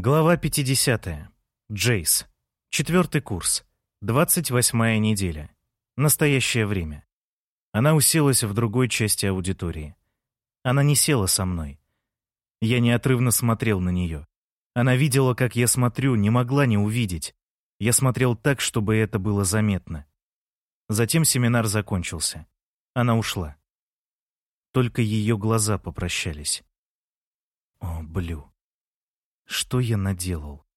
Глава 50. Джейс. Четвертый курс. 28 неделя. Настоящее время. Она уселась в другой части аудитории. Она не села со мной. Я неотрывно смотрел на нее. Она видела, как я смотрю, не могла не увидеть. Я смотрел так, чтобы это было заметно. Затем семинар закончился. Она ушла. Только ее глаза попрощались. О, Блю. Что я наделал?